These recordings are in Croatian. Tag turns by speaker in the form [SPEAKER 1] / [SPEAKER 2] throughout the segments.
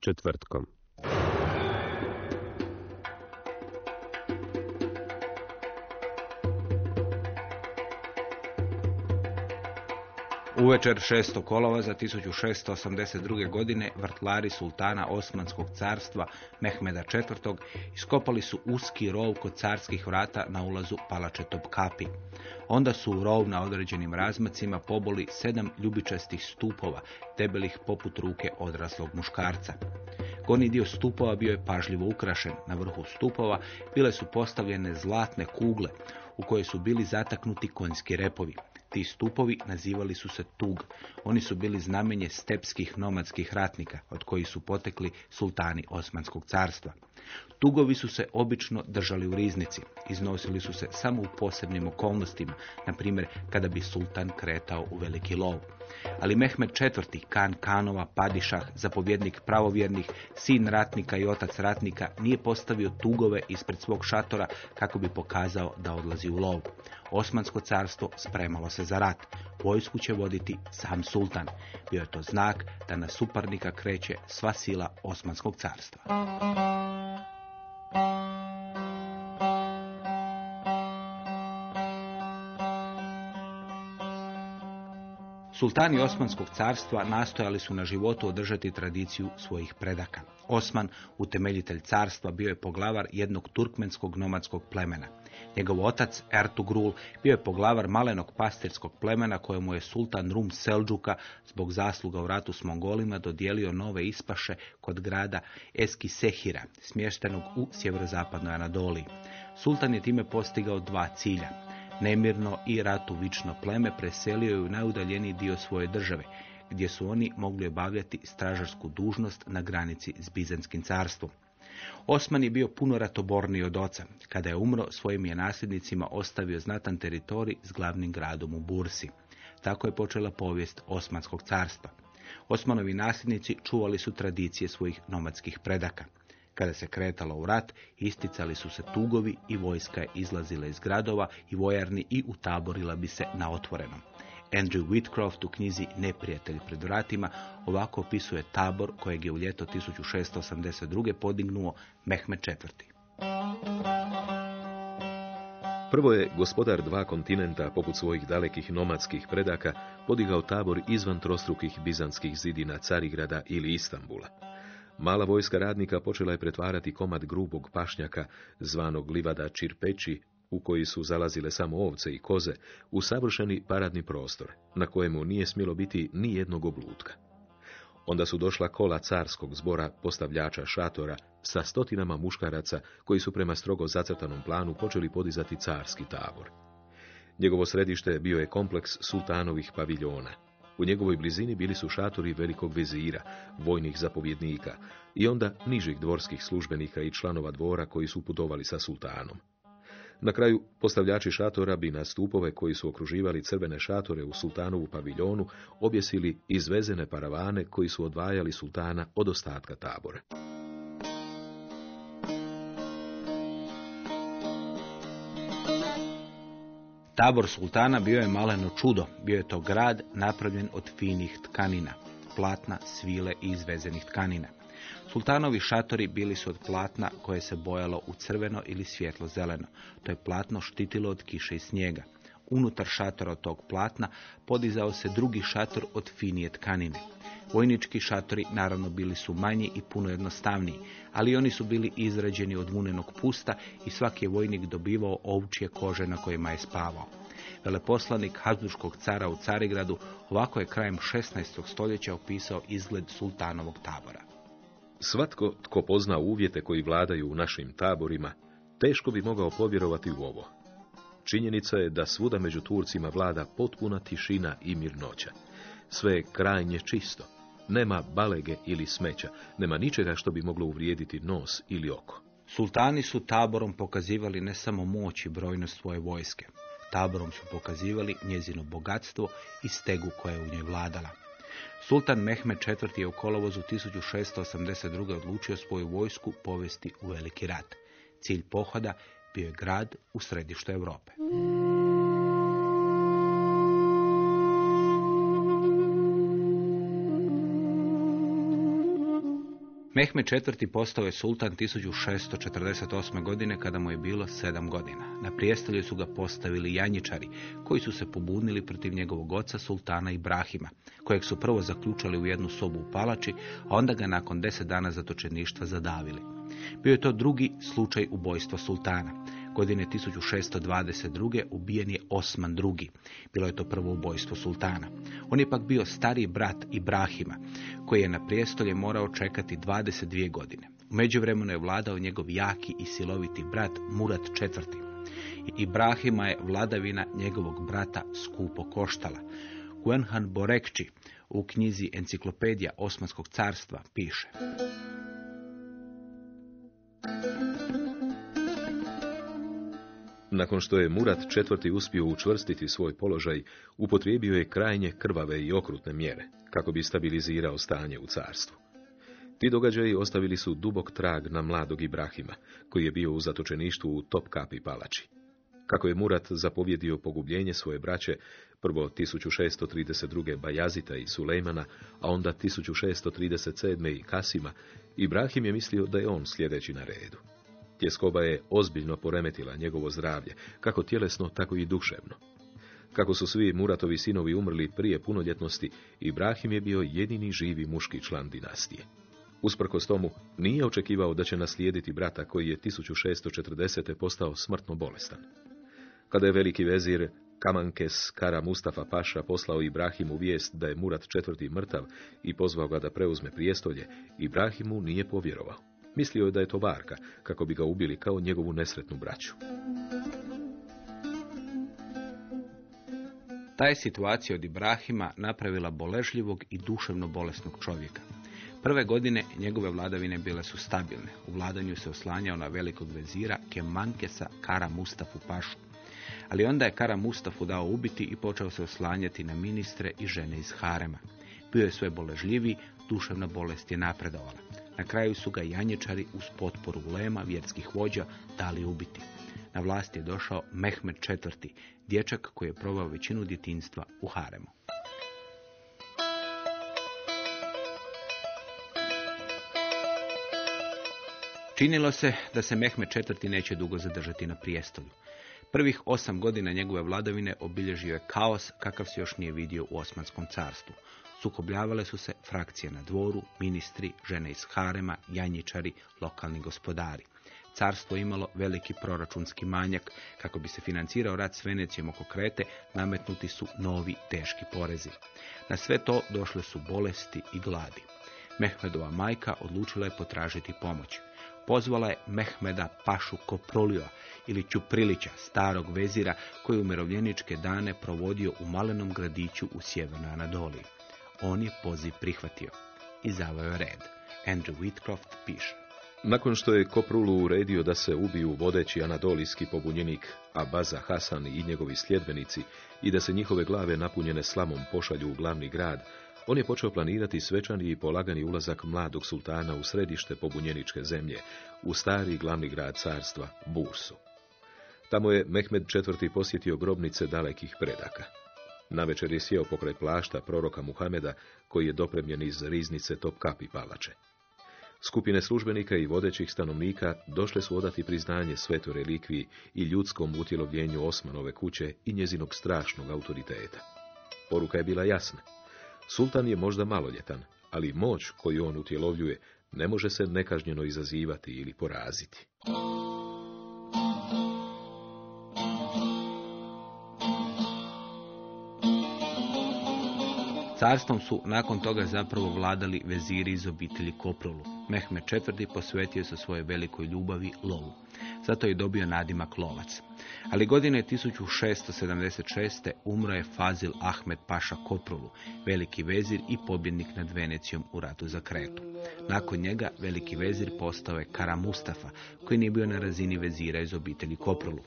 [SPEAKER 1] Četvrtkom.
[SPEAKER 2] Uvečer 6. kolova za 1682. godine vrtlari sultana Osmanskog carstva Mehmeda IV. iskopali su uski rov kod carskih vrata na ulazu palače Topkapi. Onda su u rov na određenim razmacima poboli sedam ljubičastih stupova, debelih poput ruke odraslog muškarca. Gornji dio stupova bio je pažljivo ukrašen. Na vrhu stupova bile su postavljene zlatne kugle u koje su bili zataknuti konjski repovi. Ti stupovi nazivali su se Tug. Oni su bili znamenje stepskih nomadskih ratnika, od kojih su potekli sultani Osmanskog carstva. Tugovi su se obično držali u riznici. Iznosili su se samo u posebnim okolnostima, na primjer kada bi sultan kretao u veliki lov. Ali Mehmed IV, kan kanova, padišah, zapovjednik pravovjernih, sin ratnika i otac ratnika, nije postavio tugove ispred svog šatora kako bi pokazao da odlazi u lov. Osmansko carstvo spremalo se za rat. Vojsku će voditi sam sultan. Bio je to znak da na suparnika kreće sva sila Osmanskog carstva. Sultani Osmanskog carstva nastojali su na životu održati tradiciju svojih predaka. Osman, utemeljitelj carstva, bio je poglavar jednog turkmenskog nomadskog plemena. Njegov otac, Ertugrul, bio je poglavar malenog pastirskog plemena kojemu je sultan Rum Selđuka zbog zasluga u ratu s Mongolima dodijelio nove ispaše kod grada Eski Sehira, smještenog u sjeverozapadnoj Anadoliji. Sultan je time postigao dva cilja. Nemirno i ratuvično pleme preselio je u najudaljeniji dio svoje države, gdje su oni mogli obavljati stražarsku dužnost na granici s Bizanskim carstvom. Osman je bio puno ratoborniji od oca. Kada je umro, svojim je nasljednicima ostavio znatan teritorij s glavnim gradom u Bursi. Tako je počela povijest Osmanskog carstva. Osmanovi nasljednici čuvali su tradicije svojih nomadskih predaka. Kada se kretalo u rat, isticali su se tugovi i vojska je izlazila iz gradova i vojarni i utaborila bi se na otvorenom. Andrew Whitcroft u knjizi Neprijatelj pred vratima ovako opisuje tabor kojeg je u ljeto 1682. podignuo Mehmed IV.
[SPEAKER 3] Prvo je gospodar dva kontinenta, poput svojih dalekih nomadskih predaka, podigao tabor izvan trostrukih bizanskih zidina Carigrada ili Istambula. Mala vojska radnika počela je pretvarati komad grubog pašnjaka, zvanog livada Čirpeći, u koji su zalazile samo ovce i koze, u savršeni paradni prostor, na kojemu nije smjelo biti ni jednog oblutka. Onda su došla kola carskog zbora postavljača šatora sa stotinama muškaraca koji su prema strogo zacrtanom planu počeli podizati carski tabor. Njegovo središte bio je kompleks sultanovih paviljona. U njegovoj blizini bili su šatori velikog vezira, vojnih zapovjednika i onda nižih dvorskih službenika i članova dvora koji su putovali sa sultanom. Na kraju, postavljači šatora bi na stupove koji su okruživali crvene šatore u sultanovu paviljonu objesili izvezene paravane koji su odvajali sultana od ostatka tabora.
[SPEAKER 2] Tabor sultana bio je maleno čudo. Bio je to grad napravljen od finih tkanina, platna, svile i izvezenih tkanina. Sultanovi šatori bili su od platna koje se bojalo u crveno ili svjetlo zeleno. To je platno štitilo od kiše i snijega. Unutar šatora od tog platna podizao se drugi šator od finije tkanine. Vojnički šatori naravno bili su manji i puno jednostavniji, ali oni su bili izrađeni od vunenog pusta i svaki je vojnik dobivao ovčije kože na kojima je spavao. Veleposlanik Hazduškog cara u Carigradu ovako je krajem 16. stoljeća opisao izgled sultanovog tabora.
[SPEAKER 3] Svatko tko pozna uvjete koji vladaju u našim taborima, teško bi mogao povjerovati u ovo. Činjenica je da svuda među Turcima vlada potpuna tišina i mirnoća. Sve je krajnje čisto. Nema balege ili smeća, nema ničega što bi moglo uvrijediti nos ili oko.
[SPEAKER 2] Sultani su taborom pokazivali ne samo moć i brojnost svoje vojske. Taborom su pokazivali njezino bogatstvo i stegu koja je u njoj vladala. Sultan Mehmed IV. je u kolovozu 1682. odlučio svoju vojsku povesti u veliki rat. Cilj pohoda bio je grad u središtu Europe. Mehmed IV. postao je sultan 1648. godine kada mu je bilo sedam godina. Na prijestolju su ga postavili janjičari, koji su se pobunili protiv njegovog oca sultana Ibrahima, kojeg su prvo zaključali u jednu sobu u palači, a onda ga nakon deset dana zatočeništva zadavili. Bio je to drugi slučaj ubojstva sultana. Godine 1622. ubijen je Osman II. Bilo je to prvo ubojstvo sultana. On je pak bio stariji brat Ibrahima, koji je na prijestolje morao čekati 22 godine. U međuvremenu je vladao njegov jaki i siloviti brat Murat IV. Ibrahima je vladavina njegovog brata skupo koštala. Guenhan Borekči u knjizi Enciklopedija Osmanskog carstva piše.
[SPEAKER 3] Nakon što je Murat IV. uspio učvrstiti svoj položaj, upotrijebio je krajnje krvave i okrutne mjere, kako bi stabilizirao stanje u carstvu. Ti događaji ostavili su dubok trag na mladog Ibrahima, koji je bio u zatočeništvu u Topkapi palači. Kako je Murat zapovjedio pogubljenje svoje braće, prvo 1632. Bajazita i Sulejmana, a onda 1637. i Kasima, Ibrahim je mislio da je on sljedeći na redu. Tjeskoba je ozbiljno poremetila njegovo zdravlje, kako tjelesno, tako i duševno. Kako su svi Muratovi sinovi umrli prije punoljetnosti, Ibrahim je bio jedini živi muški član dinastije. Usprkos tomu, nije očekivao da će naslijediti brata koji je 1640. postao smrtno bolestan. Kada je veliki vezir Kamankes Kara Mustafa Paša poslao Ibrahimu vijest da je Murat IV. mrtav i pozvao ga da preuzme prijestolje, Ibrahimu nije povjerovao. Mislio je da je to varka, kako bi ga ubili kao njegovu nesretnu braću.
[SPEAKER 2] Ta je situacija od Ibrahima napravila boležljivog i duševno bolesnog čovjeka. Prve godine njegove vladavine bile su stabilne. U vladanju se oslanjao na velikog vezira Kemankesa Kara Mustafu Pašu. Ali onda je Kara Mustafu dao ubiti i počeo se oslanjati na ministre i žene iz Harema. Bio je sve boležljiviji, duševna bolest je napredovala. Na kraju su ga janječari uz potporu ulema vjerskih vođa dali ubiti. Na vlast je došao Mehmed IV, dječak koji je provao većinu djetinstva u Haremu. Činilo se da se Mehmed IV neće dugo zadržati na prijestolju. Prvih osam godina njegove vladavine obilježio je kaos kakav se još nije vidio u Osmanskom carstvu. Sukobljavale su se frakcije na dvoru, ministri, žene iz harema, janjičari, lokalni gospodari. Carstvo imalo veliki proračunski manjak. Kako bi se financirao rat s Venecijom oko Krete, nametnuti su novi teški porezi. Na sve to došle su bolesti i gladi. Mehmedova majka odlučila je potražiti pomoć. Pozvala je Mehmeda Pašu Koprolija ili Čuprilića, starog vezira koji umirovljeničke dane provodio u malenom gradiću u sjevernoj Anadoliji. On je poziv prihvatio i zavao red. Andrew Whitcroft piše.
[SPEAKER 3] Nakon što je Koprulu uredio da se ubiju vodeći anadolijski pobunjenik Abaza Hasan i njegovi sljedbenici i da se njihove glave napunjene slamom pošalju u glavni grad, on je počeo planirati svečani i polagani ulazak mladog sultana u središte pobunjeničke zemlje, u stari glavni grad carstva, Bursu. Tamo je Mehmed IV. posjetio grobnice dalekih predaka. Navečer je sjeo pokraj plašta proroka Muhameda, koji je dopremljen iz riznice Topkapi palače. Skupine službenika i vodećih stanovnika došle su odati priznanje svetoj relikviji i ljudskom utjelovljenju Osmanove kuće i njezinog strašnog autoriteta. Poruka je bila jasna. Sultan je možda maloljetan, ali moć koju on utjelovljuje ne može se nekažnjeno izazivati ili poraziti.
[SPEAKER 2] Carstvom su nakon toga zapravo vladali veziri iz obitelji Koprolu. Mehmed IV. posvetio se svojoj velikoj ljubavi lovu. Zato je dobio nadimak lovac. Ali godine 1676. umro je Fazil Ahmed Paša Koprolu, veliki vezir i pobjednik nad Venecijom u ratu za Kretu. Nakon njega veliki vezir postao je Kara Mustafa, koji nije bio na razini vezira iz obitelji Koprolu.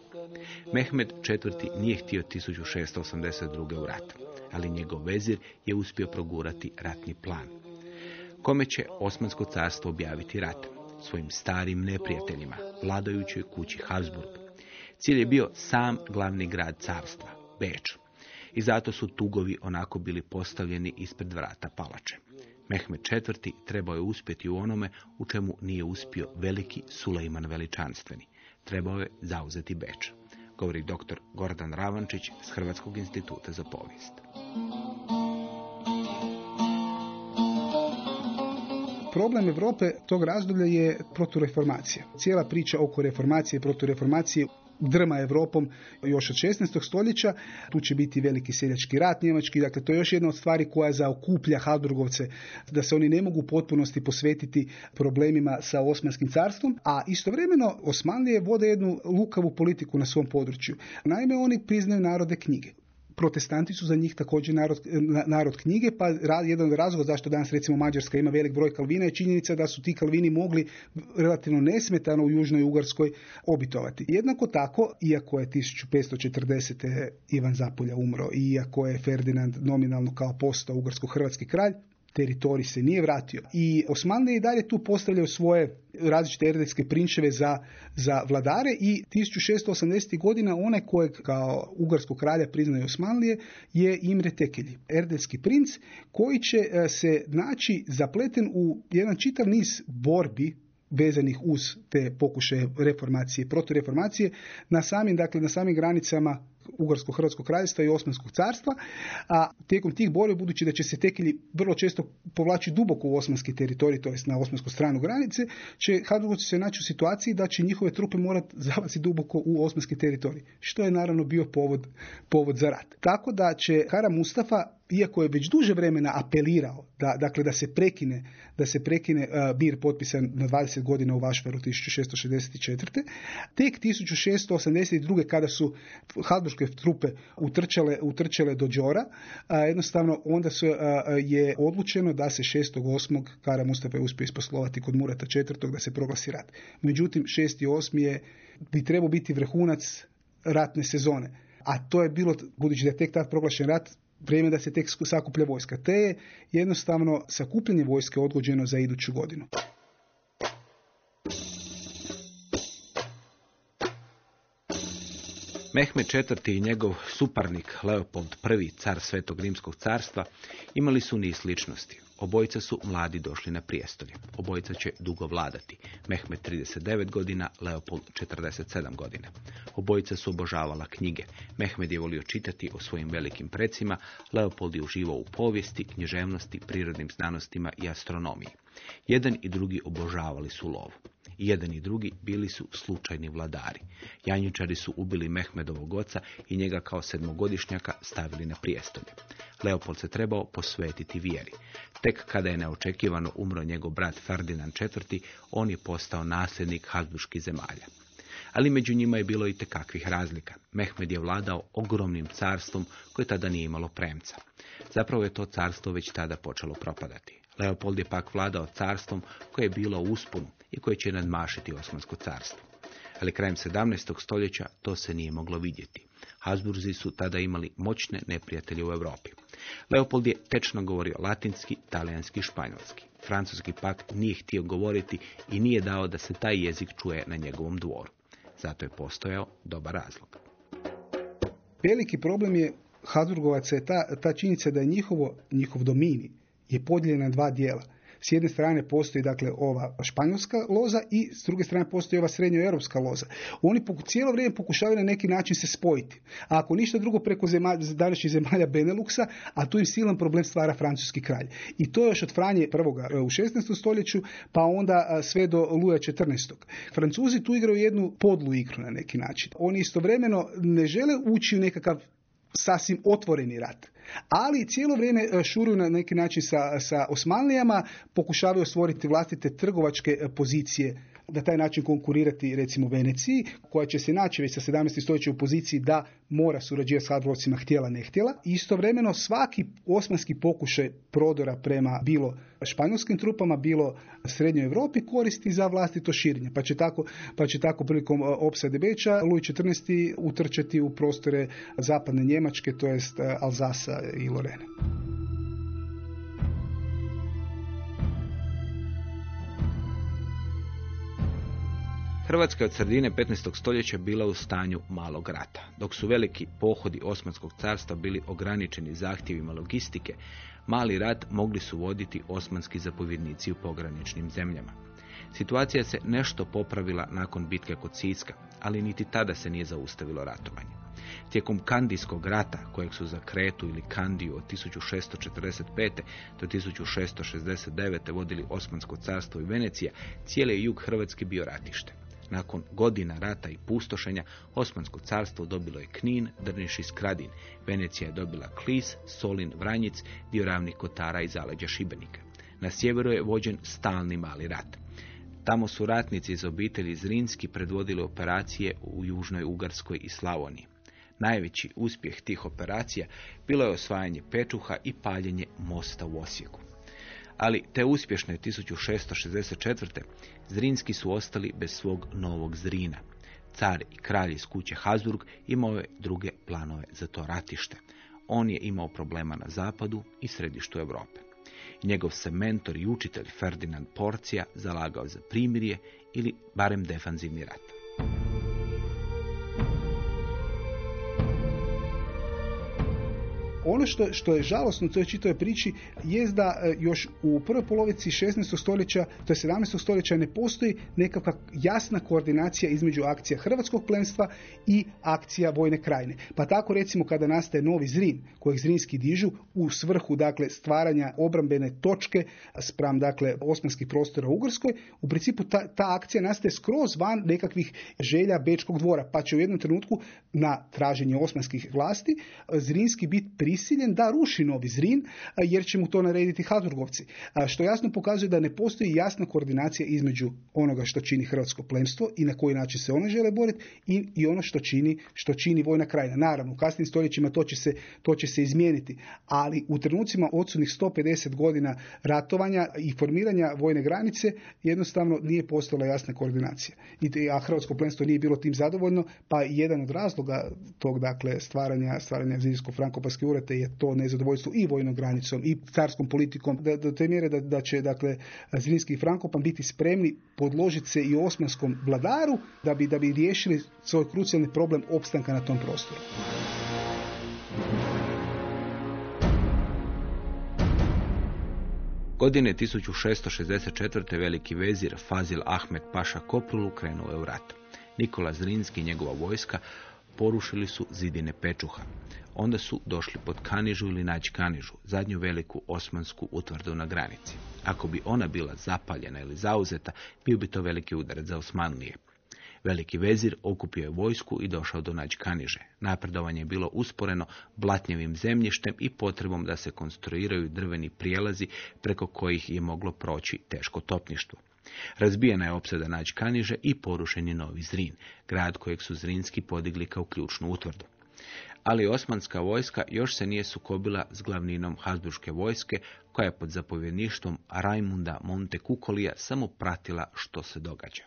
[SPEAKER 2] Mehmed IV. nije htio 1682. u rat ali njegov vezir je uspio progurati ratni plan. Kome će Osmansko carstvo objaviti rat? Svojim starim neprijateljima, vladajućoj kući Habsburg. Cilj je bio sam glavni grad carstva, Beč. I zato su tugovi onako bili postavljeni ispred vrata palače. Mehmed IV. trebao je uspjeti u onome u čemu nije uspio veliki Sulejman veličanstveni. Trebao je zauzeti Beč govori dr. Gordan Ravančić s Hrvatskog instituta za povijest.
[SPEAKER 4] Problem Europe tog razdoblja je protureformacija. Cijela priča oko reformacije i protureformacije drma Europom još od 16. stoljeća. Tu će biti veliki seljački rat njemački. Dakle, to je još jedna od stvari koja zaokuplja Habsburgovce da se oni ne mogu u potpunosti posvetiti problemima sa Osmanskim carstvom, a istovremeno Osmanlije vode jednu lukavu politiku na svom području. Naime, oni priznaju narode knjige protestanti su za njih također narod, narod knjige, pa jedan od zašto danas recimo Mađarska ima velik broj kalvina je činjenica da su ti kalvini mogli relativno nesmetano u Južnoj Ugarskoj obitovati. Jednako tako, iako je 1540. Ivan Zapolja umro iako je Ferdinand nominalno kao postao ugarsko-hrvatski kralj, teritorij se nije vratio. I Osmanlije i dalje tu postavljaju svoje različite erdetske prinčeve za, za vladare i 1680. godina one kojeg kao ugarskog kralja priznaju Osmanlije je Imre Tekelji, erdetski princ koji će e, se naći zapleten u jedan čitav niz borbi vezanih uz te pokušaje reformacije, protureformacije na samim, dakle, na samim granicama Ugarsko-Hrvatskog kraljevstva i Osmanskog carstva, a tijekom tih borbi, budući da će se tekilji vrlo često povlači duboko u osmanski teritorij, to jest na osmansku stranu granice, će Habsburgovci se naći u situaciji da će njihove trupe morati zavati duboko u osmanski teritorij, što je naravno bio povod, povod za rat. Tako da će Kara Mustafa iako je već duže vremena apelirao da, dakle, da se prekine, da se prekine uh, bir potpisan na 20 godina u Vašvaru 1664. Tek 1682. kada su Habsburgske trupe utrčale, utrčale do Đora, a, jednostavno onda su, je odlučeno da se 6.8. Kara Mustafa je uspio isposlovati kod Murata IV. da se proglasi rat. Međutim, 6.8. je bi trebao biti vrhunac ratne sezone. A to je bilo, budući da je tek tad proglašen rat, vrijeme da se tek sakuplja vojska. Te je jednostavno sakupljanje vojske odgođeno za iduću godinu.
[SPEAKER 2] Mehmed IV. i njegov suparnik Leopold I. car Svetog Rimskog carstva imali su niz sličnosti. Obojica su mladi došli na prijestolje. Obojica će dugo vladati. Mehmed 39 godina, Leopold 47 godina. Obojica su obožavala knjige. Mehmed je volio čitati o svojim velikim precima, Leopold je uživao u povijesti, književnosti, prirodnim znanostima i astronomiji. Jedan i drugi obožavali su lovu. I jedan i drugi bili su slučajni vladari. Janjičari su ubili Mehmedovog oca i njega kao sedmogodišnjaka stavili na prijestolje. Leopold se trebao posvetiti vjeri. Tek kada je neočekivano umro njegov brat Ferdinand IV, on je postao nasljednik Habsburških zemalja. Ali među njima je bilo i tekakvih razlika. Mehmed je vladao ogromnim carstvom koje tada nije imalo premca. Zapravo je to carstvo već tada počelo propadati. Leopold je pak vladao carstvom koje je bilo u usponu i koje će nadmašiti Osmansko carstvo. Ali krajem 17. stoljeća to se nije moglo vidjeti. Habsburzi su tada imali moćne neprijatelje u Europi. Leopold je tečno govorio latinski, talijanski i španjolski. Francuski pak nije htio govoriti i nije dao da se taj jezik čuje na njegovom dvoru. Zato je postojao dobar razlog.
[SPEAKER 4] Veliki problem je Habsburgovaca je ta, ta činjenica da je njihovo, njihov domini je podijeljen na dva dijela. S jedne strane postoji dakle ova španjolska loza i s druge strane postoji ova srednjoeuropska loza. Oni cijelo vrijeme pokušavaju na neki način se spojiti. A ako ništa drugo preko zemalja, današnjih zemalja Beneluxa, a tu im silan problem stvara francuski kralj. I to još od Franje prvoga e, u 16. stoljeću, pa onda sve do Luja 14. Francuzi tu igraju jednu podlu igru na neki način. Oni istovremeno ne žele ući u nekakav sasvim otvoreni rat. Ali cijelo vrijeme e, šuruju na neki način sa, sa Osmanlijama, pokušavaju stvoriti vlastite trgovačke e, pozicije na taj način konkurirati recimo Veneciji, koja će se naći već sa 17. stoljeća u poziciji da mora surađivati s Habsburgovcima htjela ne htjela. Istovremeno svaki osmanski pokušaj prodora prema bilo španjolskim trupama, bilo srednjoj Europi koristi za vlastito širenje. Pa će tako, pa će tako prilikom e, opsade Beča Luj XIV utrčati u prostore zapadne Njemačke, to jest e, Alzasa i Lorene.
[SPEAKER 2] Hrvatska je od sredine 15. stoljeća bila u stanju malog rata. Dok su veliki pohodi Osmanskog carstva bili ograničeni zahtjevima logistike, mali rat mogli su voditi osmanski zapovjednici u pograničnim zemljama. Situacija se nešto popravila nakon bitke kod Siska, ali niti tada se nije zaustavilo ratovanje. Tijekom Kandijskog rata, kojeg su za Kretu ili Kandiju od 1645. do 1669. vodili Osmansko carstvo i Venecija, cijeli jug Hrvatske bio ratište. Nakon godina rata i pustošenja, Osmansko carstvo dobilo je Knin, Drniš i Skradin. Venecija je dobila Klis, Solin, Vranjic, dio ravnih kotara i zaleđa Šibenika. Na sjeveru je vođen stalni mali rat. Tamo su ratnici iz obitelji Zrinski predvodili operacije u Južnoj Ugarskoj i Slavoniji. Najveći uspjeh tih operacija bilo je osvajanje Pečuha i paljenje mosta u Osijeku ali te uspješne 1664. Zrinski su ostali bez svog novog Zrina. Car i kralj iz kuće Hazburg imao je druge planove za to ratište. On je imao problema na zapadu i središtu Europe. Njegov se mentor i učitelj Ferdinand Porcija zalagao za primirje ili barem defanzivni rat.
[SPEAKER 4] Ono što, što je žalosno u toj čitoj priči je da e, još u prvoj polovici 16. stoljeća, to je 17. stoljeća, ne postoji nekakva jasna koordinacija između akcija hrvatskog plemstva i akcija vojne krajine. Pa tako recimo kada nastaje novi Zrin, kojeg Zrinski dižu u svrhu dakle stvaranja obrambene točke spram dakle osmanskih prostora u Ugrskoj, u principu ta, ta akcija nastaje skroz van nekakvih želja Bečkog dvora, pa će u jednom trenutku na traženje osmanskih vlasti Zrinski biti prisiljen da ruši Novi Zrin, jer će mu to narediti Habsburgovci. Što jasno pokazuje da ne postoji jasna koordinacija između onoga što čini hrvatsko plemstvo i na koji način se one žele boriti i, i ono što čini, što čini vojna krajina. Naravno, u kasnim stoljećima to će, se, to će se izmijeniti, ali u trenucima odsudnih 150 godina ratovanja i formiranja vojne granice jednostavno nije postala jasna koordinacija. I, a hrvatsko plemstvo nije bilo tim zadovoljno, pa jedan od razloga tog dakle stvaranja, stvaranja Zimsko-Frankoparske ured je to nezadovoljstvo i vojnom granicom i carskom politikom da, do te mjere da, da će dakle Zrinski i Frankopan biti spremni podložiti se i osmanskom vladaru da bi, da bi riješili svoj krucijalni problem opstanka na tom prostoru.
[SPEAKER 2] Godine 1664. veliki vezir Fazil Ahmed Paša Koprulu krenuo je u rat. Nikola Zrinski i njegova vojska porušili su zidine Pečuha. Onda su došli pod Kanižu ili Nađ Kanižu, zadnju veliku osmansku utvrdu na granici. Ako bi ona bila zapaljena ili zauzeta, bio bi to veliki udarac za Osmanlije. Veliki vezir okupio je vojsku i došao do Nađ Kaniže. Napredovanje je bilo usporeno blatnjevim zemljištem i potrebom da se konstruiraju drveni prijelazi preko kojih je moglo proći teško topništvo. Razbijena je opsada Nađ Kaniže i porušen je Novi Zrin, grad kojeg su Zrinski podigli kao ključnu utvrdu ali osmanska vojska još se nije sukobila s glavninom Habsburške vojske, koja je pod zapovjedništvom Rajmunda Montekukolija samo pratila što se događa.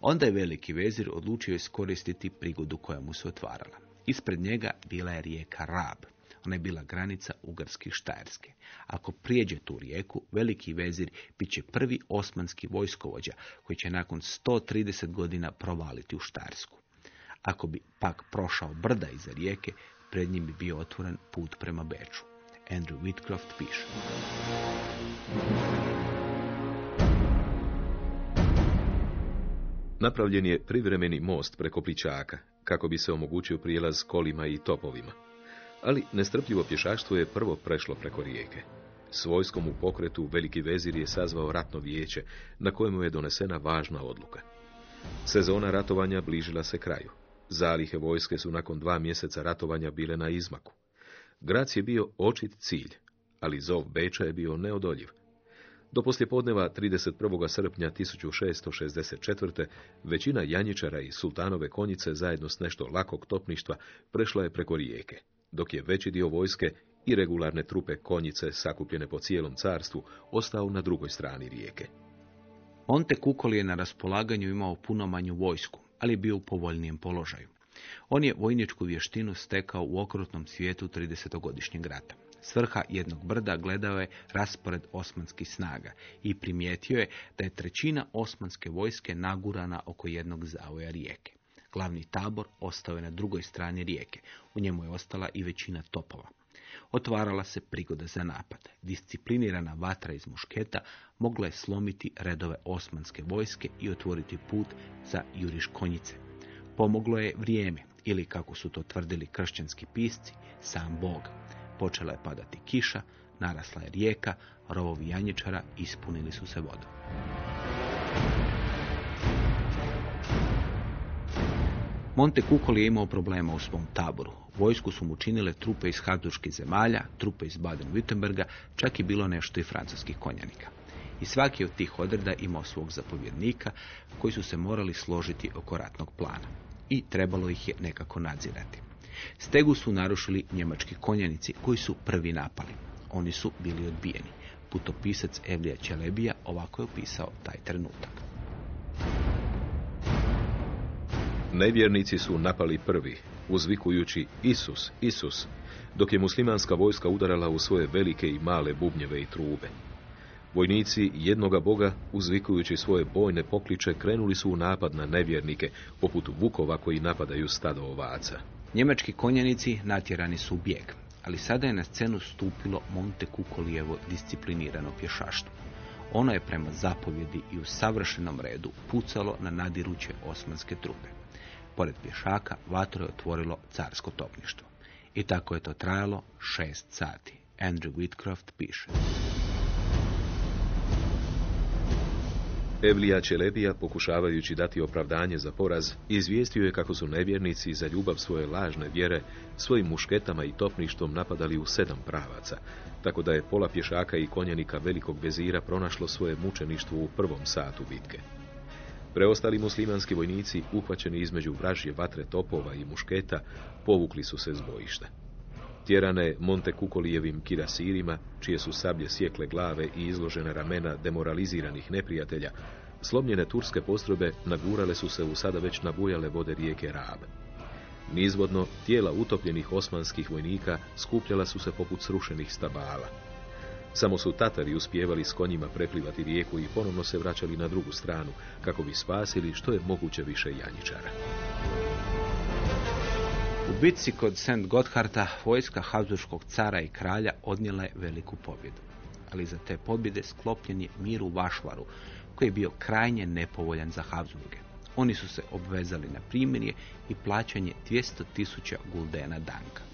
[SPEAKER 2] Onda je veliki vezir odlučio iskoristiti prigodu koja mu se otvarala. Ispred njega bila je rijeka Rab. Ona je bila granica Ugarske Štajerske. Ako prijeđe tu rijeku, veliki vezir bit će prvi osmanski vojskovođa koji će nakon 130 godina provaliti u Štajersku. Ako bi pak prošao brda iza rijeke, pred njim bi bio otvoren put prema Beču. Andrew Whitcroft piše.
[SPEAKER 3] Napravljen je privremeni most preko pličaka, kako bi se omogućio prijelaz kolima i topovima. Ali nestrpljivo pješaštvo je prvo prešlo preko rijeke. S vojskom u pokretu Veliki vezir je sazvao ratno vijeće, na kojemu je donesena važna odluka. Sezona ratovanja bližila se kraju. Zalihe vojske su nakon dva mjeseca ratovanja bile na izmaku. Grac je bio očit cilj, ali zov Beča je bio neodoljiv. Do poslijepodneva 31. srpnja 1664. većina janjičara i sultanove konjice zajedno s nešto lakog topništva prešla je preko rijeke, dok je veći dio vojske i regularne trupe konjice sakupljene po cijelom carstvu ostao na drugoj strani rijeke.
[SPEAKER 2] Monte Kukoli je na raspolaganju imao puno manju vojsku, ali bio u povoljnijem položaju. On je vojničku vještinu stekao u okrutnom svijetu 30-godišnjeg rata. Svrha jednog brda gledao je raspored osmanskih snaga i primijetio je da je trećina osmanske vojske nagurana oko jednog zavoja rijeke. Glavni tabor ostao je na drugoj strani rijeke. U njemu je ostala i većina topova. Otvarala se prigoda za napad. Disciplinirana vatra iz mušketa mogla je slomiti redove osmanske vojske i otvoriti put za juriš konjice. Pomoglo je vrijeme, ili kako su to tvrdili kršćanski pisci, sam Bog. Počela je padati kiša, narasla je rijeka, rovovi janjičara ispunili su se vodom. Monte Kukoli je imao problema u svom taboru. Vojsku su mu činile trupe iz Habsburgskih zemalja, trupe iz Baden-Württemberga, čak i bilo nešto i francuskih konjanika. I svaki od tih odreda imao svog zapovjednika koji su se morali složiti oko ratnog plana. I trebalo ih je nekako nadzirati. Stegu su narušili njemački konjanici koji su prvi napali. Oni su bili odbijeni. Putopisac Evlija Čelebija ovako je opisao taj trenutak.
[SPEAKER 3] Nevjernici su napali prvi, uzvikujući Isus, Isus, dok je muslimanska vojska udarala u svoje velike i male bubnjeve i trube. Vojnici jednoga boga, uzvikujući svoje bojne pokliče, krenuli su u napad na nevjernike, poput vukova koji napadaju stado ovaca.
[SPEAKER 2] Njemački konjanici natjerani su u bijeg, ali sada je na scenu stupilo Monte Kukolijevo disciplinirano pješaštvo. Ono je prema zapovjedi i u savršenom redu pucalo na nadiruće osmanske trupe. Pored pješaka vatro je otvorilo carsko topništvo. I tako je to trajalo šest sati. Andrew Whitcroft piše.
[SPEAKER 3] Evlija Čelebija, pokušavajući dati opravdanje za poraz, izvijestio je kako su nevjernici za ljubav svoje lažne vjere svojim mušketama i topništvom napadali u sedam pravaca, tako da je pola pješaka i konjenika velikog vezira pronašlo svoje mučeništvo u prvom satu bitke. Preostali muslimanski vojnici, uhvaćeni između vražje vatre topova i mušketa, povukli su se s bojišta. Tjerane Monte Kukolijevim kirasirima, čije su sablje sjekle glave i izložene ramena demoraliziranih neprijatelja, slomljene turske postrojbe nagurale su se u sada već nabujale vode rijeke Rab. Nizvodno, tijela utopljenih osmanskih vojnika skupljala su se poput srušenih stabala. Samo su Tatari uspjevali s konjima preplivati rijeku i ponovno se vraćali na drugu stranu, kako bi spasili što je moguće više janjičara.
[SPEAKER 2] U bitci kod St. Gottharta vojska Habsburgskog cara i kralja odnijela je veliku pobjedu. Ali za te pobjede sklopljen je mir u Vašvaru, koji je bio krajnje nepovoljan za Habsburge. Oni su se obvezali na primirje i plaćanje 200.000 guldena danka.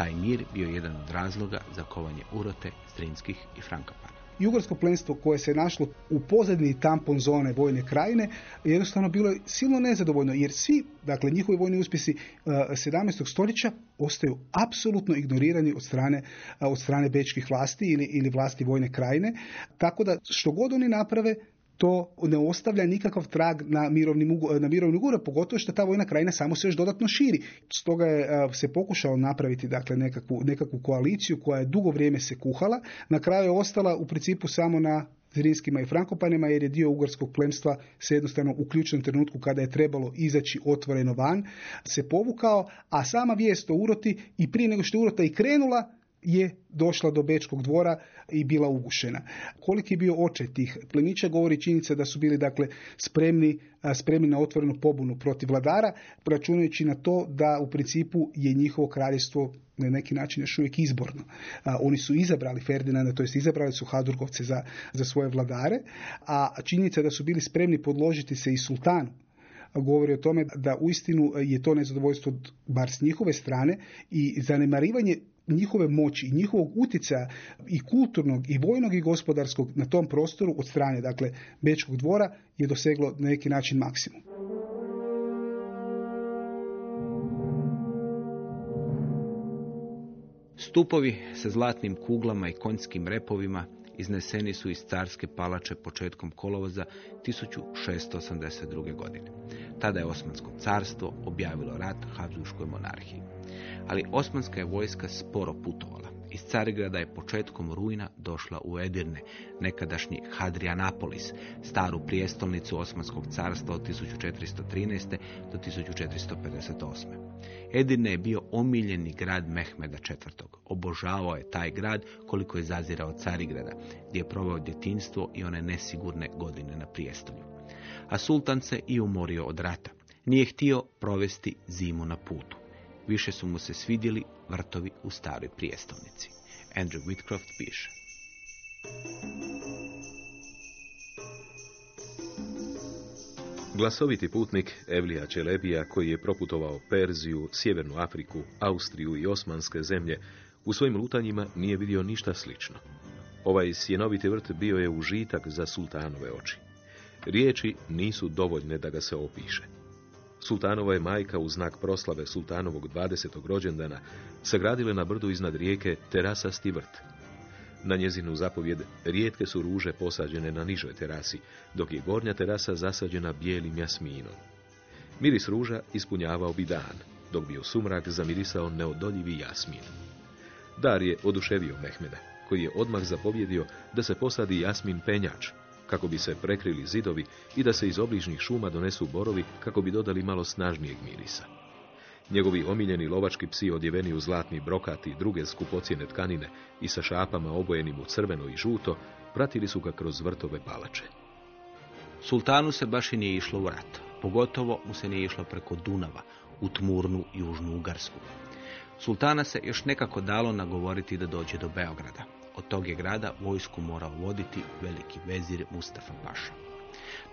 [SPEAKER 2] Taj mir bio je jedan od razloga za kovanje urote, strinskih i frankopana.
[SPEAKER 4] Jugorsko plenstvo koje se našlo u pozadini tampon zone vojne krajine jednostavno bilo silno nezadovoljno jer svi, dakle njihovi vojni uspjesi 17. stoljeća ostaju apsolutno ignorirani od strane, od strane bečkih vlasti ili, ili vlasti vojne krajine. Tako da što god oni naprave, to ne ostavlja nikakav trag na mirovnim na mirovni ugovor, pogotovo što ta vojna krajina samo se još dodatno širi. Stoga je se pokušalo napraviti dakle nekakvu, nekakvu koaliciju koja je dugo vrijeme se kuhala. Na kraju je ostala u principu samo na Zrinskima i Frankopanima jer je dio ugarskog plemstva se jednostavno u ključnom trenutku kada je trebalo izaći otvoreno van se povukao, a sama vijest o uroti i prije nego što je urota i krenula je došla do Bečkog dvora i bila ugušena. Koliki je bio očaj tih plemića govori činjenica da su bili dakle spremni, spremni na otvorenu pobunu protiv vladara, računajući na to da u principu je njihovo kraljevstvo na neki način još uvijek izborno. oni su izabrali Ferdinanda, to jest izabrali su Hadurgovce za, za svoje vladare, a činjenica da su bili spremni podložiti se i sultanu govori o tome da uistinu je to nezadovoljstvo bar s njihove strane i zanemarivanje njihove moći i njihovog utjecaja i kulturnog i vojnog i gospodarskog na tom prostoru od strane dakle Bečkog dvora je doseglo na neki način maksimum.
[SPEAKER 2] Stupovi sa zlatnim kuglama i konjskim repovima izneseni su iz carske palače početkom kolovoza 1682. godine. Tada je Osmansko carstvo objavilo rat Habsburškoj monarhiji. Ali osmanska je vojska sporo putovala. Iz Carigrada je početkom rujna došla u Edirne, nekadašnji Hadrianapolis, staru prijestolnicu Osmanskog carstva od 1413. do 1458. Edirne je bio omiljeni grad Mehmeda IV. Obožavao je taj grad koliko je zazirao Carigrada, gdje je proveo djetinstvo i one nesigurne godine na prijestolju. A sultan se i umorio od rata. Nije htio provesti zimu na putu. Više su mu se svidjeli vrtovi u staroj prijestolnici. Andrew Whitcroft piše.
[SPEAKER 3] Glasoviti putnik Evlija Čelebija, koji je proputovao Perziju, Sjevernu Afriku, Austriju i Osmanske zemlje, u svojim lutanjima nije vidio ništa slično. Ovaj sjenoviti vrt bio je užitak za sultanove oči. Riječi nisu dovoljne da ga se opiše. Sultanova je majka u znak proslave sultanovog 20. rođendana sagradile na brdu iznad rijeke terasasti vrt. Na njezinu zapovjed rijetke su ruže posađene na nižoj terasi, dok je gornja terasa zasađena bijelim jasminom. Miris ruža ispunjavao bi dan, dok bi u sumrak zamirisao neodoljivi jasmin. Dar je oduševio Mehmeda, koji je odmah zapovjedio da se posadi jasmin penjač, kako bi se prekrili zidovi i da se iz obližnjih šuma donesu borovi kako bi dodali malo snažnijeg mirisa. Njegovi omiljeni lovački psi odjeveni u zlatni brokati i druge skupocjene tkanine i sa šapama obojenim u crveno i žuto, pratili su ga kroz vrtove palače.
[SPEAKER 2] Sultanu se baš i nije išlo u rat. Pogotovo mu se nije išlo preko Dunava, u tmurnu južnu Ugarsku. Sultana se još nekako dalo nagovoriti da dođe do Beograda. Od tog je grada vojsku morao voditi veliki vezir Mustafa Paša.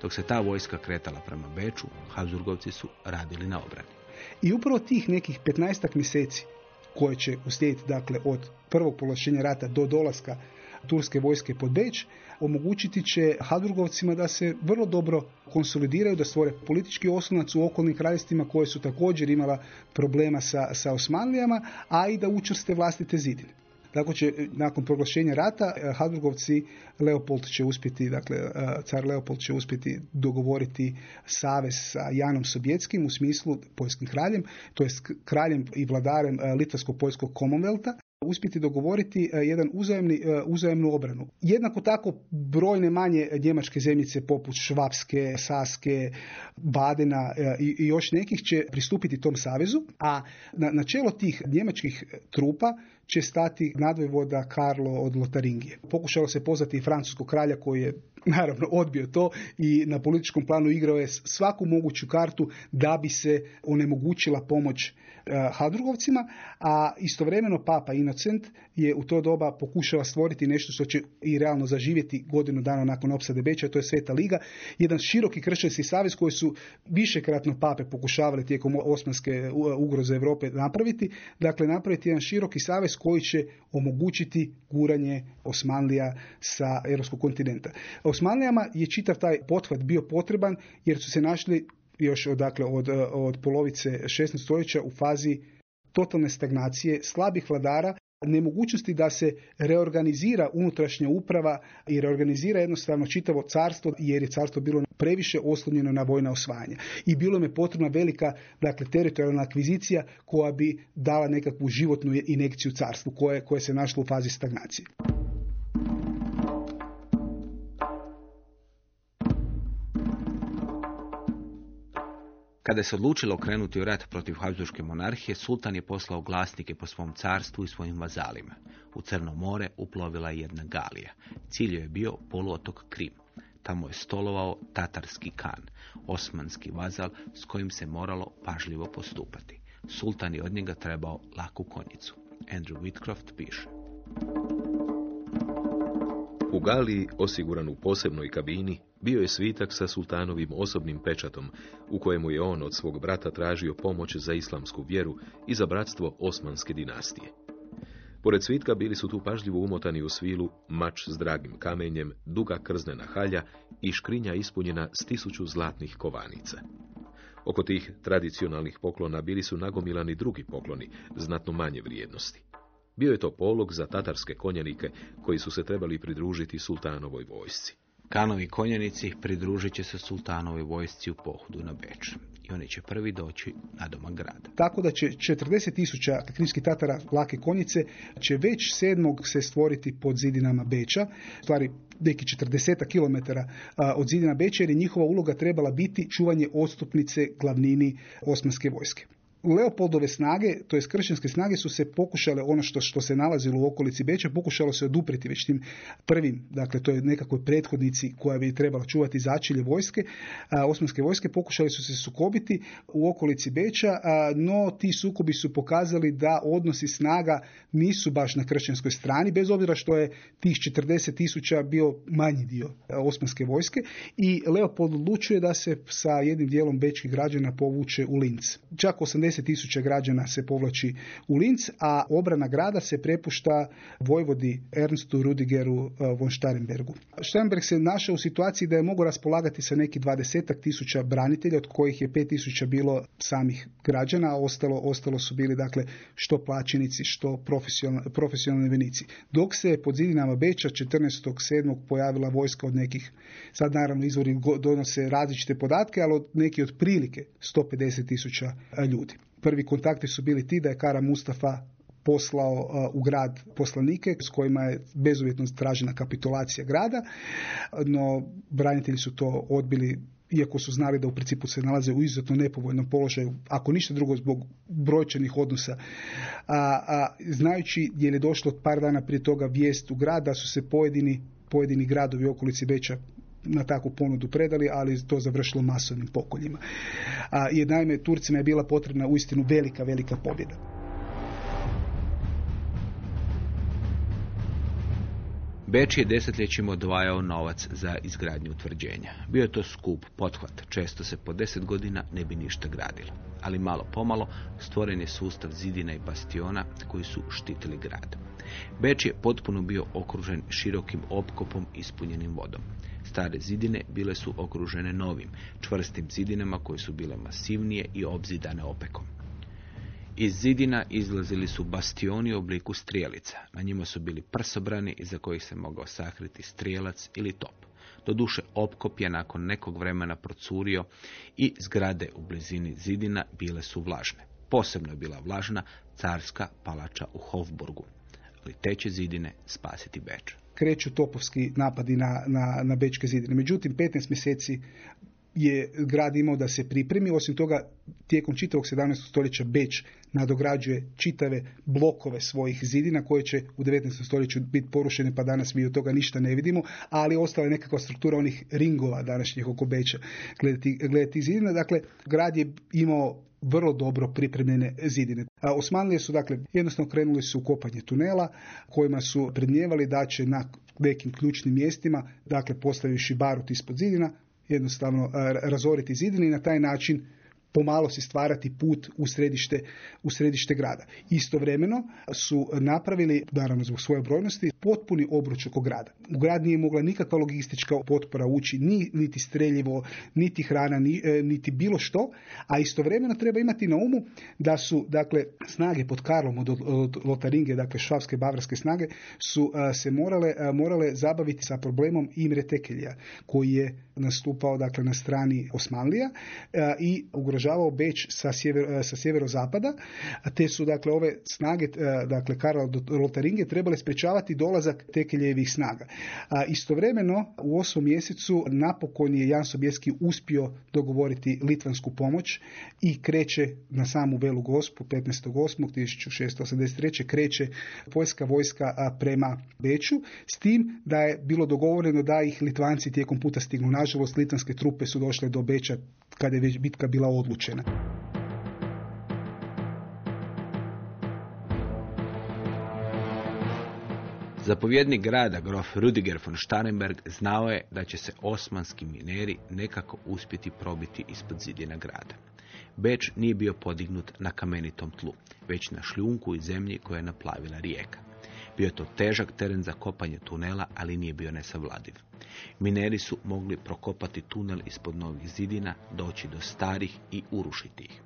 [SPEAKER 2] Dok se ta vojska kretala prema Beču, Habsburgovci su radili na obrani.
[SPEAKER 4] I upravo tih nekih 15 mjeseci koje će uslijediti dakle, od prvog pološenja rata do dolaska turske vojske pod Beč, omogućiti će Habsburgovcima da se vrlo dobro konsolidiraju, da stvore politički oslonac u okolnim kraljevstvima koje su također imala problema sa, sa Osmanlijama, a i da učvrste vlastite zidine. Tako će nakon proglašenja rata Habsburgovci Leopold će uspjeti, dakle car Leopold će uspjeti dogovoriti savez sa Janom Sobjetskim u smislu poljskim kraljem, to je kraljem i vladarem Litvarsko-poljskog Commonwealtha uspjeti dogovoriti jedan uzajemni, uzajemnu obranu. Jednako tako brojne manje njemačke zemljice poput Švapske, Saske, Badena i, i još nekih će pristupiti tom savezu, a na, na čelo tih njemačkih trupa će stati nadvojvoda Karlo od Lotaringije. Pokušalo se pozvati i francuskog kralja koji je naravno odbio to i na političkom planu igrao je svaku moguću kartu da bi se onemogućila pomoć Hadrugovcima, a istovremeno Papa Inocent je u to doba pokušala stvoriti nešto što će i realno zaživjeti godinu dana nakon opsade Beča, to je Sveta Liga, jedan široki kršćanski savez koji su višekratno pape pokušavali tijekom osmanske ugroze Europe napraviti, dakle napraviti jedan široki savez koji će omogućiti guranje Osmanlija sa europskog kontinenta. Osmanlijama je čitav taj pothvat bio potreban jer su se našli još dakle, od, od polovice 16. stoljeća u fazi totalne stagnacije, slabih vladara, nemogućnosti da se reorganizira unutrašnja uprava i reorganizira jednostavno čitavo carstvo jer je carstvo bilo previše oslonjeno na vojna osvajanja. I bilo je potrebna velika dakle, teritorijalna akvizicija koja bi dala nekakvu životnu inekciju carstvu koje, koje se našlo u fazi stagnacije.
[SPEAKER 2] Kada se odlučilo krenuti u rat protiv Habsburške monarhije, sultan je poslao glasnike po svom carstvu i svojim vazalima. U Crno more uplovila je jedna galija. Cilj je bio poluotok Krim. Tamo je stolovao tatarski kan, osmanski vazal s kojim se moralo pažljivo postupati. Sultan je od njega trebao laku konjicu. Andrew Whitcroft piše.
[SPEAKER 3] U Galiji, osiguran u posebnoj kabini, bio je svitak sa sultanovim osobnim pečatom, u kojemu je on od svog brata tražio pomoć za islamsku vjeru i za bratstvo Osmanske dinastije. Pored svitka bili su tu pažljivo umotani u svilu mač s dragim kamenjem, duga krznena halja i škrinja ispunjena s tisuću zlatnih kovanica. Oko tih tradicionalnih poklona bili su nagomilani drugi pokloni, znatno manje vrijednosti. Bio je to polog za tatarske konjanike koji su se trebali pridružiti sultanovoj vojsci.
[SPEAKER 2] Kanovi konjanici pridružit će se sultanovoj vojsci u pohodu na Beč i oni će prvi doći na doma grada.
[SPEAKER 4] Tako da će 40 tisuća krimskih tatara lake konjice će već sedmog se stvoriti pod zidinama Beča, u stvari neki 40 km od zidina Beča jer je njihova uloga trebala biti čuvanje odstupnice glavnini osmanske vojske. Leopoldove snage, to je kršćanske snage, su se pokušale, ono što, što se nalazilo u okolici Beča, pokušalo se odupriti već tim prvim, dakle to je nekakvoj prethodnici koja bi trebala čuvati začilje vojske, a, osmanske vojske, pokušali su se sukobiti u okolici Beča, a, no ti sukobi su pokazali da odnosi snaga nisu baš na kršćanskoj strani, bez obzira što je tih 40 tisuća bio manji dio osmanske vojske i Leopold odlučuje da se sa jednim dijelom bečkih građana povuče u Linz. Čak 80 tisuća građana se povlači u Linz, a obrana grada se prepušta vojvodi Ernstu Rudigeru eh, von Starenbergu. Sternberg se našao u situaciji da je mogao raspolagati sa neki dvadesetak tisuća branitelja, od kojih je pet tisuća bilo samih građana, a ostalo, ostalo su bili dakle što plaćenici, što profesionalni, profesionalni venici. Dok se pod zidinama Beča 14.7. pojavila vojska od nekih, sad naravno izvori donose različite podatke, ali od neki otprilike 150 tisuća ljudi. Prvi kontakti su bili ti da je Kara Mustafa poslao uh, u grad poslanike s kojima je bezuvjetno tražena kapitulacija grada, no branitelji su to odbili iako su znali da u principu se nalaze u izuzetno nepovoljnom položaju, ako ništa drugo zbog brojčanih odnosa. A, a znajući je došlo par dana prije toga vijest u grad da su se pojedini, pojedini gradovi okolici Beča na takvu ponudu predali, ali to završilo masovnim pokoljima. A, jer naime Turcima je bila potrebna uistinu velika, velika pobjeda.
[SPEAKER 2] Beč je desetljećima odvajao novac za izgradnju utvrđenja. Bio je to skup pothvat, često se po deset godina ne bi ništa gradilo. Ali malo pomalo stvoren je sustav zidina i bastiona koji su štitili grad. Beč je potpuno bio okružen širokim opkopom ispunjenim vodom. Stare zidine bile su okružene novim, čvrstim zidinama koje su bile masivnije i obzidane opekom. Iz zidina izlazili su bastioni u obliku strijelica. Na njima su bili prsobrani iza kojih se mogao sakriti strijelac ili top. Doduše, opkop je nakon nekog vremena procurio i zgrade u blizini zidina bile su vlažne. Posebno je bila vlažna carska palača u Hofburgu. Ali te će zidine spasiti Beč.
[SPEAKER 4] Kreću topovski napadi na, na, na bečke zidine. Međutim, 15 mjeseci je grad imao da se pripremi. Osim toga, tijekom čitavog 17. stoljeća Beč nadograđuje čitave blokove svojih zidina koje će u 19. stoljeću biti porušene, pa danas mi od toga ništa ne vidimo, ali ostala je nekakva struktura onih ringova današnjih oko Beča glede tih zidina. Dakle, grad je imao vrlo dobro pripremljene zidine. A Osmanlije su dakle jednostavno krenuli su u kopanje tunela kojima su prednjevali da će na nekim ključnim mjestima, dakle postavivši barut ispod zidina, jednostavno razoriti zidine i na taj način pomalo se stvarati put u središte, u središte grada. Istovremeno su napravili, naravno zbog svoje brojnosti, potpuni obruč oko grada. U grad nije mogla nikakva logistička potpora ući, ni, niti streljivo, niti hrana, ni, niti bilo što, a istovremeno treba imati na umu da su, dakle, snage pod Karlom od, od Lotaringe, dakle švavske bavarske snage, su se morale, morale zabaviti sa problemom Imre Tekelja, koji je nastupao dakle na strani Osmanlija i ugrožavao Beč sa, sjever, sa sjeverozapada, te su dakle ove snage, dakle Karla Lotaringe trebale sprečavati dolazak Tekeljevih snaga. A istovremeno u osmom mjesecu napokon je Jan Sobieski uspio dogovoriti litvansku pomoć i kreće na samu Velu Gospu 15.8.1683. kreće poljska vojska prema Beču s tim da je bilo dogovoreno da ih Litvanci tijekom puta stignu. Nažalost, litvanske trupe su došle do Beča kada je već bitka bila odlučena.
[SPEAKER 2] Zapovjednik grada, grof Rudiger von Starrenberg, znao je da će se osmanski mineri nekako uspjeti probiti ispod zidina grada. Beč nije bio podignut na kamenitom tlu, već na šljunku i zemlji koja je naplavila rijeka. Bio je to težak teren za kopanje tunela, ali nije bio nesavladiv. Mineri su mogli prokopati tunel ispod novih zidina, doći do starih i urušiti ih.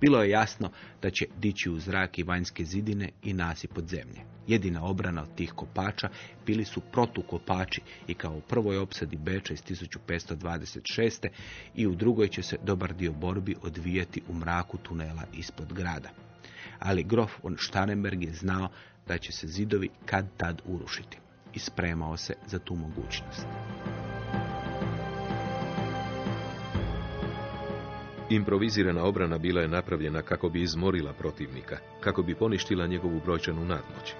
[SPEAKER 2] Bilo je jasno da će dići u zrak i vanjske zidine i nasip pod zemlje. Jedina obrana od tih kopača bili su protukopači i kao u prvoj opsadi Beča iz 1526. i u drugoj će se dobar dio borbi odvijati u mraku tunela ispod grada. Ali grof von Starrenberg je znao da će se zidovi kad tad urušiti i spremao se za tu mogućnost.
[SPEAKER 3] Improvizirana obrana bila je napravljena kako bi izmorila protivnika, kako bi poništila njegovu brojčanu nadmoć.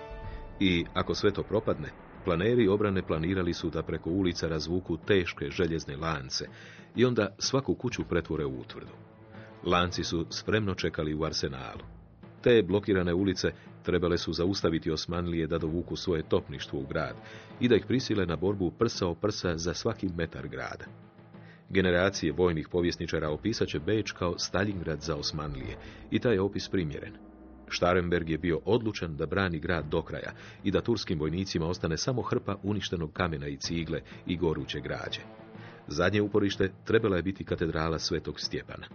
[SPEAKER 3] I ako sve to propadne, planeri obrane planirali su da preko ulica razvuku teške željezne lance i onda svaku kuću pretvore u utvrdu. Lanci su spremno čekali u arsenalu. Te blokirane ulice trebale su zaustaviti Osmanlije da dovuku svoje topništvo u grad i da ih prisile na borbu prsa o prsa za svaki metar grada. Generacije vojnih povjesničara opisat će Beč kao Stalingrad za Osmanlije i taj je opis primjeren. Štarenberg je bio odlučan da brani grad do kraja i da turskim vojnicima ostane samo hrpa uništenog kamena i cigle i goruće građe. Zadnje uporište trebala je biti katedrala Svetog Stjepana.